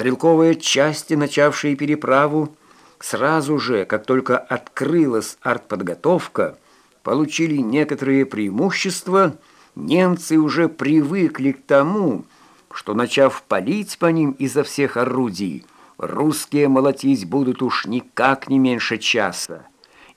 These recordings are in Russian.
Стрелковые части, начавшие переправу, сразу же, как только открылась артподготовка, получили некоторые преимущества, немцы уже привыкли к тому, что, начав палить по ним изо всех орудий, русские молотить будут уж никак не меньше часа.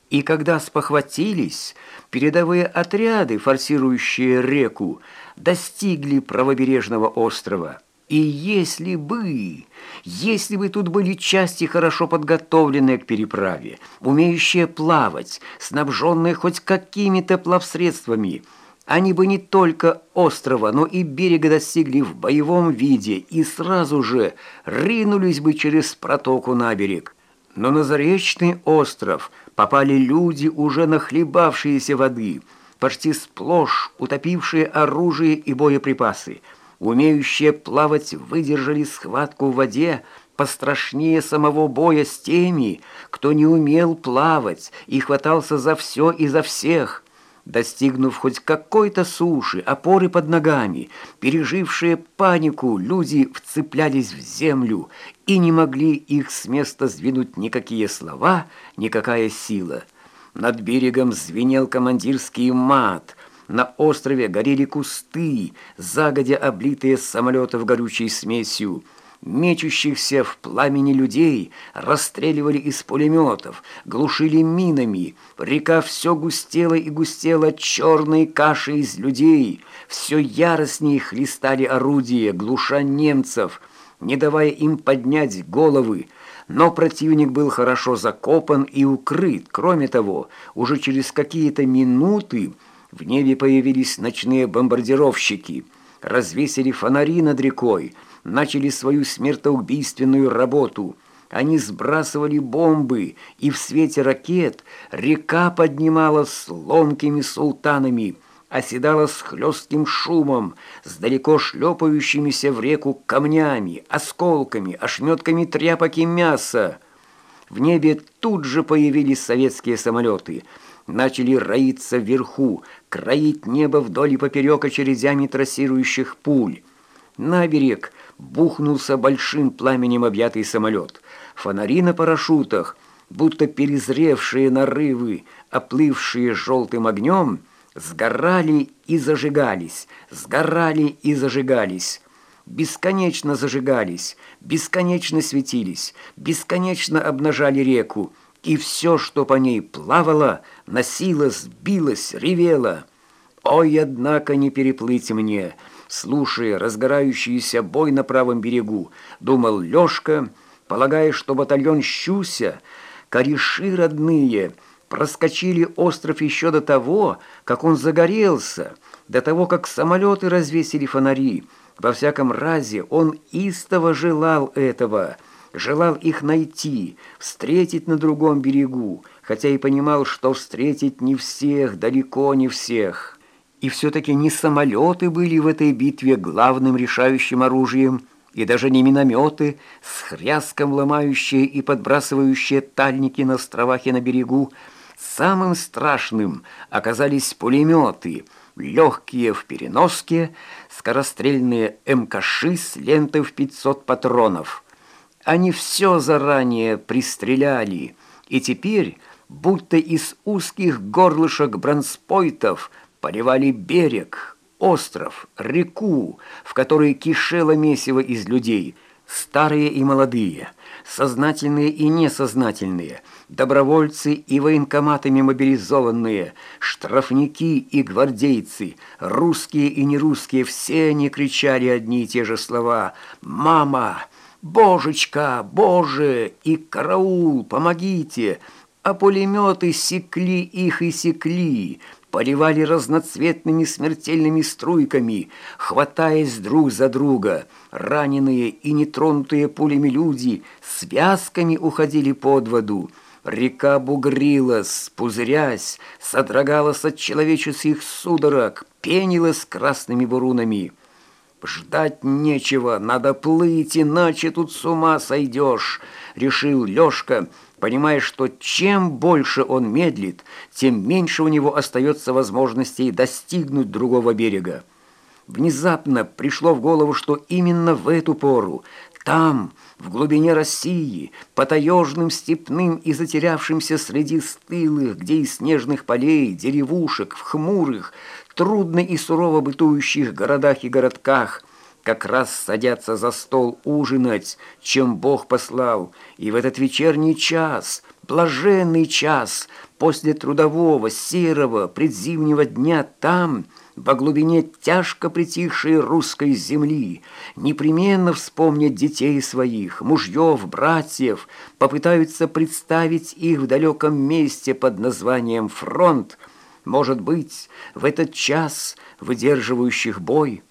И когда спохватились, передовые отряды, форсирующие реку, достигли правобережного острова. И если бы, если бы тут были части, хорошо подготовленные к переправе, умеющие плавать, снабженные хоть какими-то плавсредствами, они бы не только острова, но и берега достигли в боевом виде и сразу же ринулись бы через протоку на берег. Но на Заречный остров попали люди, уже нахлебавшиеся воды, почти сплошь утопившие оружие и боеприпасы, умеющие плавать выдержали схватку в воде, пострашнее самого боя с теми, кто не умел плавать и хватался за все и за всех. Достигнув хоть какой-то суши, опоры под ногами, пережившие панику, люди вцеплялись в землю и не могли их с места сдвинуть никакие слова, никакая сила. Над берегом звенел командирский мат, на острове горели кусты, загодя облитые самолетов горючей смесью, мечущихся в пламени людей расстреливали из пулеметов, глушили минами. Река все густела и густела черной кашей из людей. Все яростнее хлестали орудия, глуша немцев, не давая им поднять головы. Но противник был хорошо закопан и укрыт. Кроме того, уже через какие-то минуты в небе появились ночные бомбардировщики, развесили фонари над рекой, начали свою смертоубийственную работу. Они сбрасывали бомбы, и в свете ракет река поднималась ломкими султанами, оседала с хлестким шумом, с далеко шлепающимися в реку камнями, осколками, ошметками тряпок и мяса. В небе тут же появились советские самолеты, начали роиться вверху, кроить небо вдоль и поперек очередями трассирующих пуль. На берег бухнулся большим пламенем объятый самолет. Фонари на парашютах, будто перезревшие нарывы, оплывшие желтым огнем, сгорали и зажигались, сгорали и зажигались. Бесконечно зажигались, бесконечно светились, бесконечно обнажали реку, и все, что по ней плавало, носилось, билось, ревело. Ой, однако, не переплыть мне!» слушая разгорающийся бой на правом берегу, думал Лёшка, полагая, что батальон «Щуся», кореши родные, проскочили остров еще до того, как он загорелся, до того, как самолеты развесили фонари. Во всяком разе он истово желал этого, желал их найти, встретить на другом берегу, хотя и понимал, что встретить не всех, далеко не всех». И все-таки не самолеты были в этой битве главным решающим оружием, и даже не минометы, с хряском ломающие и подбрасывающие тальники на островах и на берегу. Самым страшным оказались пулеметы, легкие в переноске, скорострельные МКШи с лентой в 500 патронов. Они все заранее пристреляли, и теперь, будто из узких горлышек бронспойтов – поливали берег, остров, реку, в которой кишело месиво из людей, старые и молодые, сознательные и несознательные, добровольцы и военкоматами мобилизованные, штрафники и гвардейцы, русские и нерусские, все они кричали одни и те же слова «Мама! Божечка! Боже! И караул! Помогите!» А пулеметы секли их и секли, поливали разноцветными смертельными струйками, хватаясь друг за друга. Раненые и нетронутые пулями люди связками уходили под воду. Река бугрилась, пузырясь, содрогалась от человеческих судорог, пенилась красными бурунами. «Ждать нечего, надо плыть, иначе тут с ума сойдешь», — решил Лёшка, — понимая, что чем больше он медлит, тем меньше у него остается возможностей достигнуть другого берега. Внезапно пришло в голову, что именно в эту пору Там, в глубине России, по таежным степным и затерявшимся среди стылых, где из снежных полей, деревушек, в хмурых, трудно и сурово бытующих городах и городках, как раз садятся за стол ужинать, чем Бог послал, и в этот вечерний час, блаженный час, после трудового, серого, предзимнего дня там – во глубине тяжко притихшей русской земли, непременно вспомнят детей своих, мужьев, братьев, попытаются представить их в далеком месте под названием «фронт», может быть, в этот час выдерживающих бой.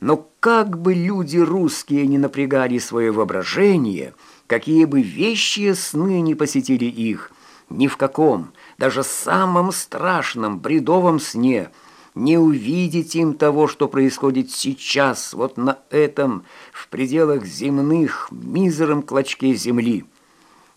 Но как бы люди русские не напрягали свое воображение, какие бы вещи сны не посетили их, ни в каком, даже самом страшном бредовом сне – не увидеть им того, что происходит сейчас, вот на этом, в пределах земных, мизером клочке земли.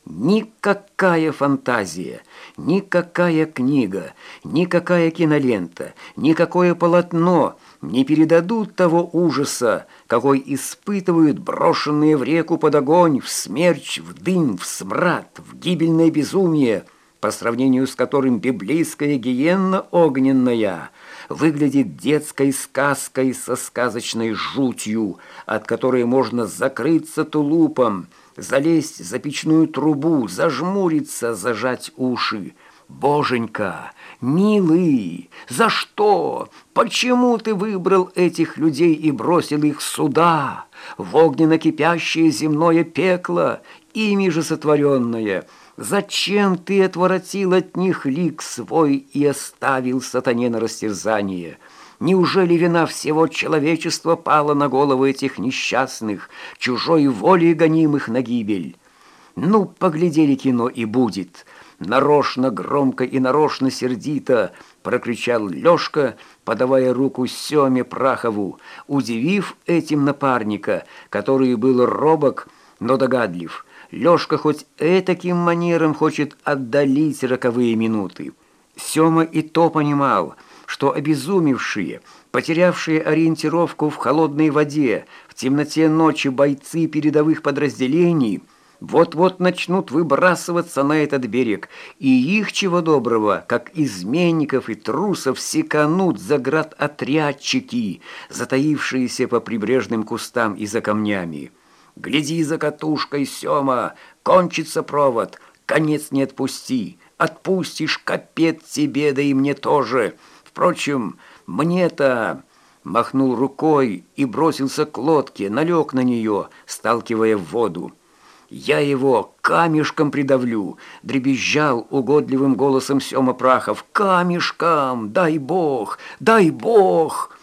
Никакая фантазия, никакая книга, никакая кинолента, никакое полотно не передадут того ужаса, какой испытывают брошенные в реку под огонь, в смерч, в дым, в смрад, в гибельное безумие, по сравнению с которым библейская гиенна огненная – выглядит детской сказкой со сказочной жутью, от которой можно закрыться тулупом, залезть за печную трубу, зажмуриться, зажать уши. «Боженька, милый, за что? Почему ты выбрал этих людей и бросил их сюда, в огненно-кипящее земное пекло, ими же сотворенное?» Зачем ты отворотил от них лик свой и оставил сатане на растерзание? Неужели вина всего человечества пала на головы этих несчастных, чужой волей гонимых на гибель? Ну, поглядели кино и будет. Нарочно громко и нарочно сердито прокричал Лёшка, подавая руку Семе Прахову, удивив этим напарника, который был робок, но догадлив. Лёшка хоть этаким манером хочет отдалить роковые минуты. Сёма и то понимал, что обезумевшие, потерявшие ориентировку в холодной воде, в темноте ночи бойцы передовых подразделений вот-вот начнут выбрасываться на этот берег, и их чего доброго, как изменников и трусов, секанут за град отрядчики, затаившиеся по прибрежным кустам и за камнями. Гляди за катушкой, Сёма, кончится провод, конец не отпусти. Отпустишь, капец тебе, да и мне тоже. Впрочем, мне-то...» Махнул рукой и бросился к лодке, налег на нее, сталкивая в воду. «Я его камешком придавлю!» — дребезжал угодливым голосом Сёма Прахов. «Камешком! Дай бог! Дай бог!»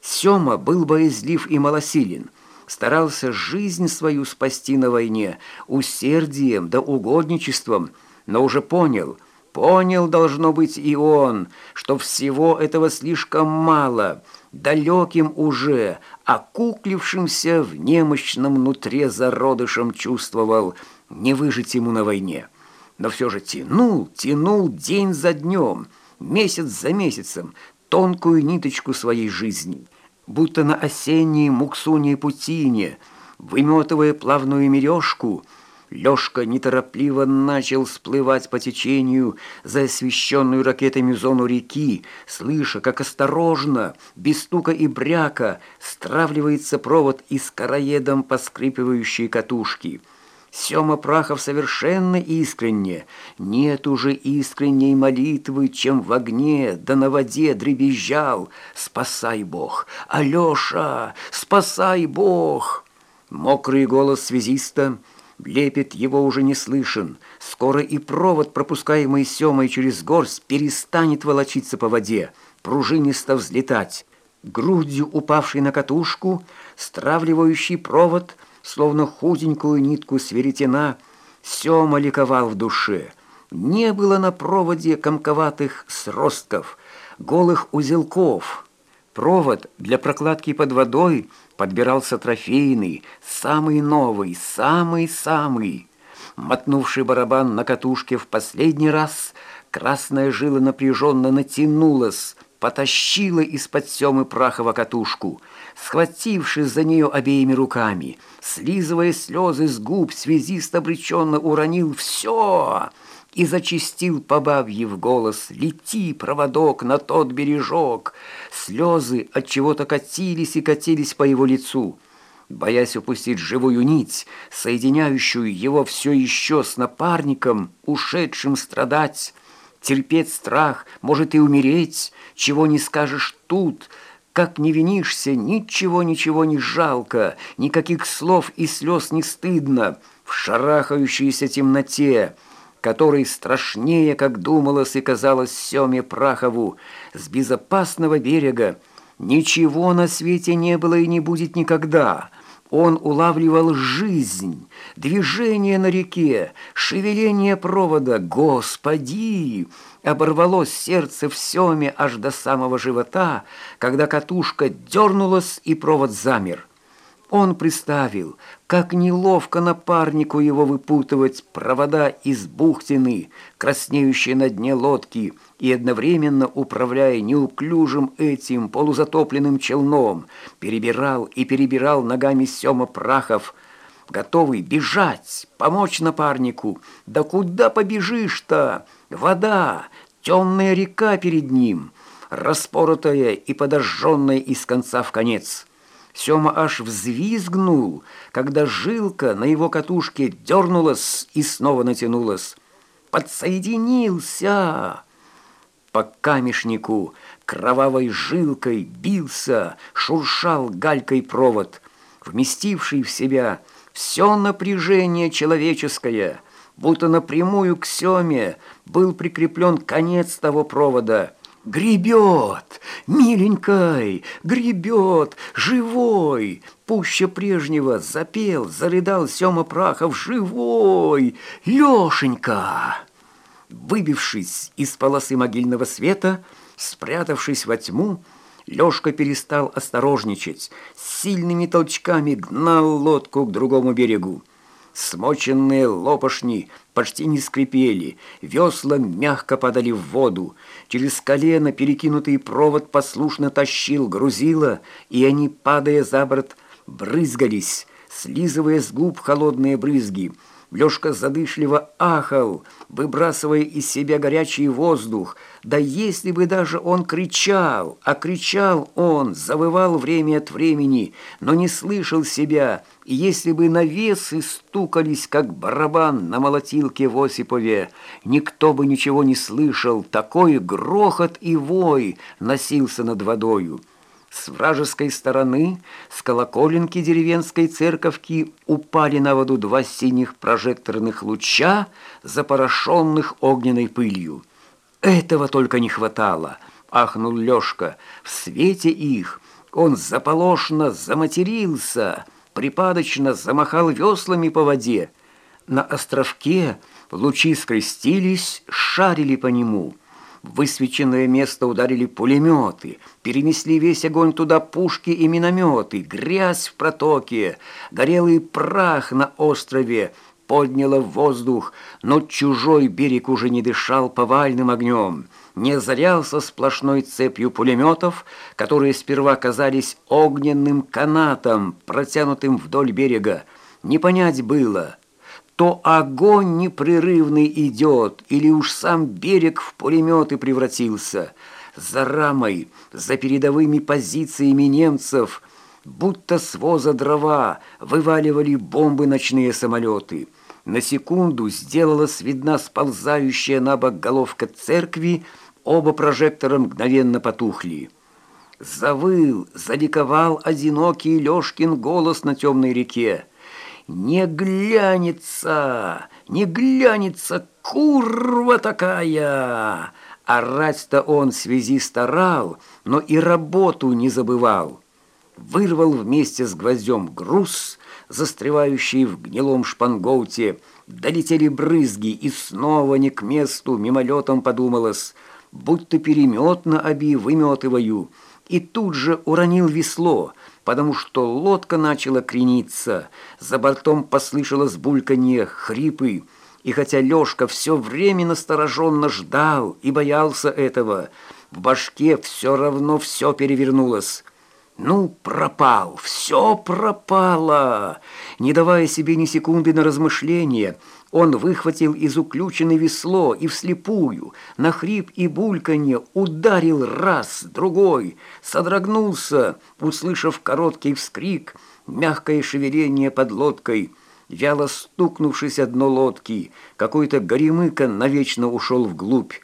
Сёма был боязлив и малосилен — старался жизнь свою спасти на войне усердием да угодничеством, но уже понял, понял, должно быть, и он, что всего этого слишком мало, далеким уже, окуклившимся в немощном нутре зародышем чувствовал, не выжить ему на войне. Но все же тянул, тянул день за днем, месяц за месяцем, тонкую ниточку своей жизни – будто на осенней муксуне путине, выметывая плавную мережку, Лёшка неторопливо начал всплывать по течению за освещенную ракетами зону реки, слыша, как осторожно, без стука и бряка, стравливается провод из короедом поскрипывающей катушки — Сема Прахов совершенно искренне. Нет уже искренней молитвы, чем в огне да на воде дребезжал. «Спасай, Бог! Алеша! Спасай, Бог!» Мокрый голос связиста, лепет его уже не слышен. Скоро и провод, пропускаемый Семой через горсть, перестанет волочиться по воде, пружинисто взлетать. Грудью упавший на катушку, стравливающий провод — словно худенькую нитку сверетена, Сёма ликовал в душе. Не было на проводе комковатых сростков, голых узелков. Провод для прокладки под водой подбирался трофейный, самый новый, самый-самый. Мотнувший барабан на катушке в последний раз, красная жила напряженно натянулась, потащила из-под Семы Прахова катушку, схватившись за нее обеими руками, слизывая слезы с губ, связист обреченно уронил «Все!» и зачистил по бабье в голос «Лети, проводок, на тот бережок!» Слезы от чего-то катились и катились по его лицу. Боясь упустить живую нить, соединяющую его все еще с напарником, ушедшим страдать, терпеть страх, может и умереть, чего не скажешь тут, как не винишься, ничего-ничего не жалко, никаких слов и слез не стыдно, в шарахающейся темноте, которой страшнее, как думалось и казалось Семе Прахову, с безопасного берега, ничего на свете не было и не будет никогда — он улавливал жизнь, движение на реке, шевеление провода. Господи! Оборвалось сердце в Семе аж до самого живота, когда катушка дернулась и провод замер. Он представил, как неловко напарнику его выпутывать провода из бухтины, краснеющей на дне лодки, и одновременно, управляя неуклюжим этим полузатопленным челном, перебирал и перебирал ногами Сема Прахов, готовый бежать, помочь напарнику. Да куда побежишь-то? Вода, темная река перед ним, распоротая и подожженная из конца в конец». Сёма аж взвизгнул, когда жилка на его катушке дернулась и снова натянулась. «Подсоединился!» По камешнику кровавой жилкой бился, шуршал галькой провод, вместивший в себя все напряжение человеческое, будто напрямую к Семе был прикреплен конец того провода — Гребет, миленькой, гребет, живой, пуще прежнего запел, зарыдал Сема Прахов, живой, Лешенька. Выбившись из полосы могильного света, спрятавшись во тьму, Лёшка перестал осторожничать, сильными толчками гнал лодку к другому берегу. Смоченные лопашни почти не скрипели, весла мягко падали в воду. Через колено перекинутый провод послушно тащил грузило, и они, падая за борт, брызгались, слизывая с губ холодные брызги. Лёшка задышливо ахал, выбрасывая из себя горячий воздух. Да если бы даже он кричал, а кричал он, завывал время от времени, но не слышал себя, если бы навесы стукались, как барабан на молотилке в Осипове, никто бы ничего не слышал, такой грохот и вой носился над водою. С вражеской стороны, с колоколенки деревенской церковки упали на воду два синих прожекторных луча, запорошенных огненной пылью. «Этого только не хватало!» — ахнул Лёшка. «В свете их он заполошно заматерился, припадочно замахал веслами по воде. На островке лучи скрестились, шарили по нему». В высвеченное место ударили пулеметы, перенесли весь огонь туда пушки и минометы, грязь в протоке, горелый прах на острове, подняло в воздух, но чужой берег уже не дышал повальным огнем, не озарялся сплошной цепью пулеметов, которые сперва казались огненным канатом, протянутым вдоль берега. Не понять было — то огонь непрерывный идет, или уж сам берег в пулеметы превратился. За рамой, за передовыми позициями немцев, будто с воза дрова, вываливали бомбы ночные самолеты. На секунду сделалась видна сползающая на бок головка церкви, оба прожектора мгновенно потухли. Завыл, заликовал одинокий Лёшкин голос на темной реке. Не глянется, не глянется, курва такая! Орать-то он в связи старал, но и работу не забывал. Вырвал вместе с гвоздем груз, застревающий в гнилом шпангоуте. Долетели брызги, и снова не к месту мимолетом подумалось, будто перемет на оби выметываю. И тут же уронил весло — потому что лодка начала крениться. За бортом послышалось бульканье, хрипы. И хотя Лёшка все время настороженно ждал и боялся этого, В башке все равно все перевернулось. Ну, пропал, все пропало. Не давая себе ни секунды на размышление, он выхватил из уключенной весло и вслепую, на хрип и бульканье, ударил раз, другой, содрогнулся, услышав короткий вскрик, мягкое шевеление под лодкой, вяло стукнувшись о дно лодки, какой-то горемыка навечно ушел вглубь.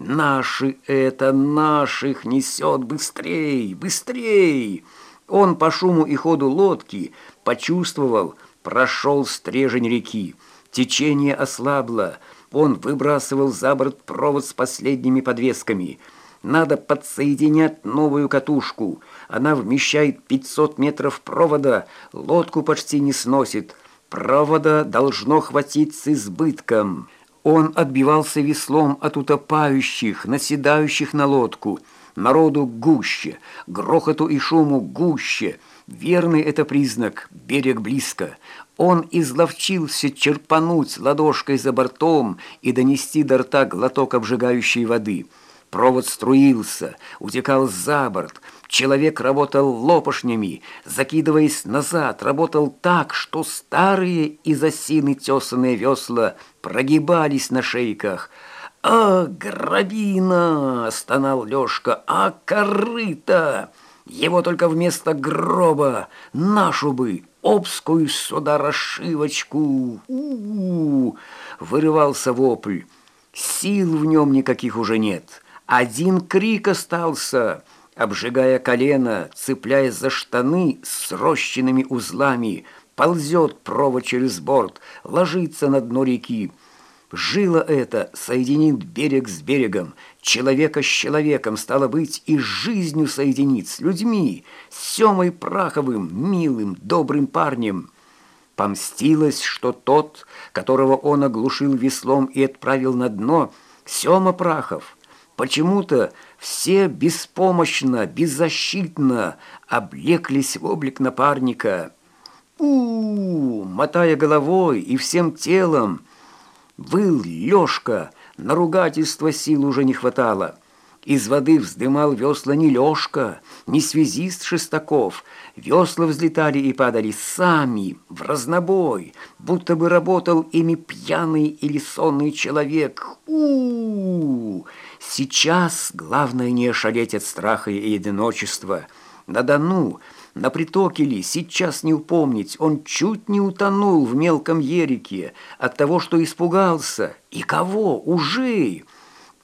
«Наши это, наших несет! Быстрей, быстрей!» Он по шуму и ходу лодки почувствовал, прошел стрежень реки. Течение ослабло, он выбрасывал за борт провод с последними подвесками. Надо подсоединять новую катушку. Она вмещает 500 метров провода, лодку почти не сносит. Провода должно хватить с избытком». Он отбивался веслом от утопающих, наседающих на лодку. Народу гуще, грохоту и шуму гуще. Верный это признак, берег близко. Он изловчился черпануть ладошкой за бортом и донести до рта глоток обжигающей воды. Провод струился, утекал за борт, Человек работал лопашнями, закидываясь назад, работал так, что старые из осины тесанные весла прогибались на шейках. «А, грабина!» — стонал Лёшка. «А, корыто! Его только вместо гроба нашу бы, обскую сюда расшивочку!» У -у -у Вырывался вопль. Сил в нем никаких уже нет. Один крик остался — обжигая колено, цепляясь за штаны с рощенными узлами, ползет провод через борт, ложится на дно реки. Жила это соединит берег с берегом, человека с человеком, стало быть, и жизнью соединит с людьми, с Семой Праховым, милым, добрым парнем. Помстилось, что тот, которого он оглушил веслом и отправил на дно, Сема Прахов, почему-то все беспомощно, беззащитно облеклись в облик напарника. у, -у, -у мотая головой и всем телом, был Лёшка, на ругательство сил уже не хватало. Из воды вздымал весла не Лёшка, не связист Шестаков. Весла взлетали и падали сами, в разнобой, будто бы работал ими пьяный или сонный человек. У-у-у! Сейчас главное не ошалеть от страха и одиночества. На Дону, на притоке ли, сейчас не упомнить, он чуть не утонул в мелком ерике от того, что испугался. И кого? Ужей!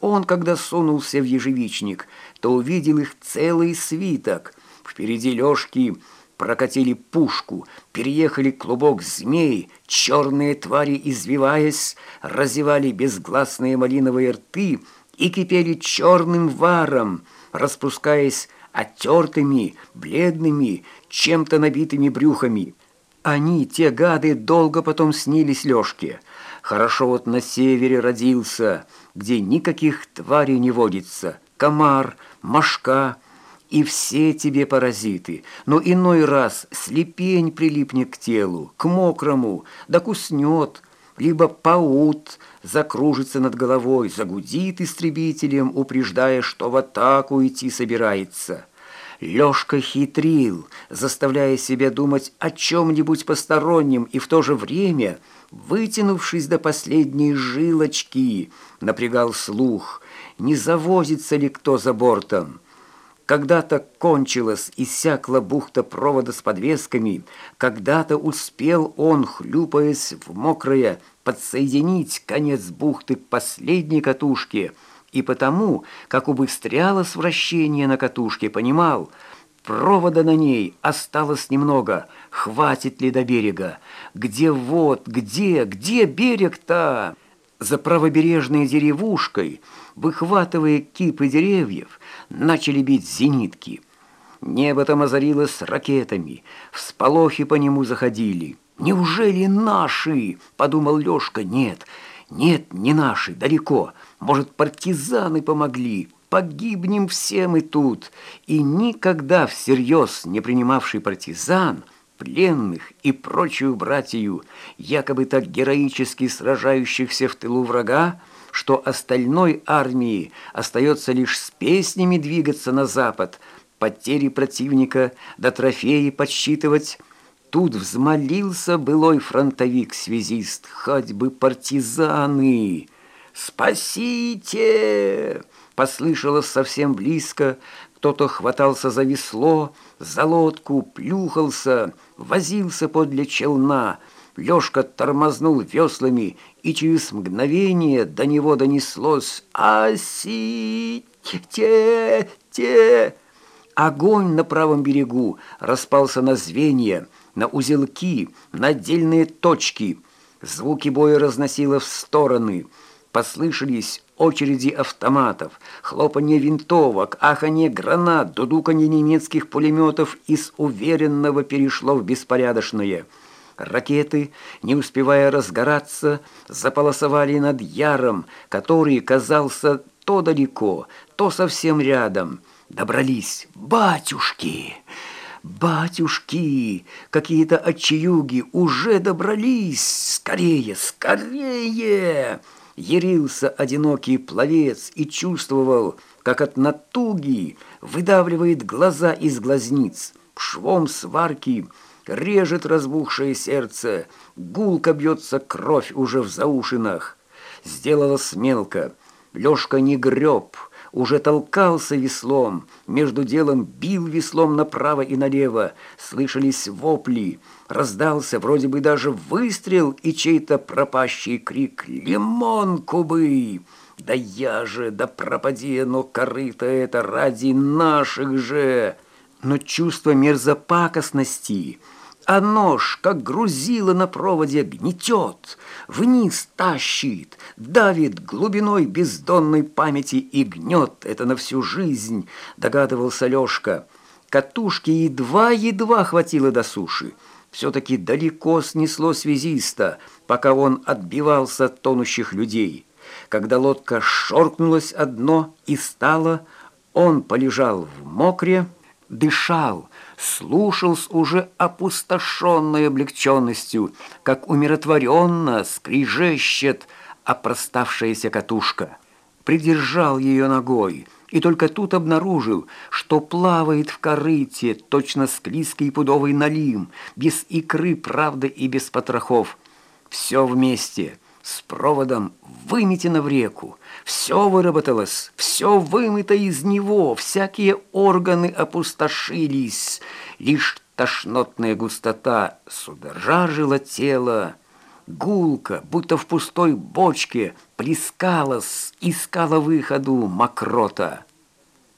Он, когда сунулся в ежевичник, то увидел их целый свиток. Впереди Лёшки прокатили пушку, переехали клубок змей, черные твари, извиваясь, разевали безгласные малиновые рты — и кипели черным варом, распускаясь оттертыми, бледными, чем-то набитыми брюхами. Они, те гады, долго потом снились Лёшке. Хорошо вот на севере родился, где никаких тварей не водится. Комар, мошка и все тебе паразиты. Но иной раз слепень прилипнет к телу, к мокрому, да куснет, либо паут закружится над головой, загудит истребителем, упреждая, что в атаку идти собирается. Лёшка хитрил, заставляя себя думать о чем-нибудь постороннем и в то же время, вытянувшись до последней жилочки, напрягал слух, не завозится ли кто за бортом. Когда-то кончилась, иссякла бухта провода с подвесками, когда-то успел он, хлюпаясь в мокрое, подсоединить конец бухты к последней катушке, и потому, как убыстрялось вращение на катушке, понимал, провода на ней осталось немного, хватит ли до берега, где вот, где, где берег-то? За правобережной деревушкой, выхватывая кипы деревьев, начали бить зенитки. Небо там озарилось ракетами, всполохи по нему заходили. «Неужели наши?» – подумал Лёшка. «Нет, нет, не наши, далеко. Может, партизаны помогли. Погибнем все мы тут». И никогда всерьез не принимавший партизан – пленных и прочую братью, якобы так героически сражающихся в тылу врага, что остальной армии остается лишь с песнями двигаться на запад, потери противника до трофеи подсчитывать. Тут взмолился былой фронтовик-связист, хоть бы партизаны. «Спасите!» Послышалось совсем близко, кто-то хватался за весло, за лодку, плюхался, возился подле челна. Лёшка тормознул веслами, и через мгновение до него донеслось «Аси-те-те!» Огонь на правом берегу распался на звенья, на узелки, на отдельные точки. Звуки боя разносило в стороны. Послышались очереди автоматов, хлопанье винтовок, аханье гранат, дудуканье немецких пулеметов из уверенного перешло в беспорядочное. Ракеты, не успевая разгораться, заполосовали над Яром, который казался то далеко, то совсем рядом. Добрались батюшки! «Батюшки! Какие-то отчаюги уже добрались! Скорее, скорее!» Ярился одинокий пловец и чувствовал, как от натуги выдавливает глаза из глазниц, швом сварки режет разбухшее сердце, гулко бьется кровь уже в заушинах. Сделалось мелко, Лёшка не греб, уже толкался веслом, между делом бил веслом направо и налево, слышались вопли, раздался вроде бы даже выстрел и чей-то пропащий крик «Лимон, кубы!» «Да я же, да пропади оно, корыто это, ради наших же!» Но чувство мерзопакостности — а нож, как грузило на проводе, гнетет, вниз тащит, давит глубиной бездонной памяти и гнет это на всю жизнь, догадывался Лёшка. Катушки едва-едва хватило до суши. Все-таки далеко снесло связиста, пока он отбивался от тонущих людей. Когда лодка шоркнулась одно и стала, он полежал в мокре, дышал, слушал с уже опустошенной облегченностью, как умиротворенно скрижещет опроставшаяся катушка. Придержал ее ногой и только тут обнаружил, что плавает в корыте точно склизкий пудовый налим, без икры, правда, и без потрохов. Все вместе, с проводом выметено в реку, все выработалось, все вымыто из него, всякие органы опустошились. Лишь тошнотная густота судорожила тело. Гулка, будто в пустой бочке, плескалась, искала выходу мокрота.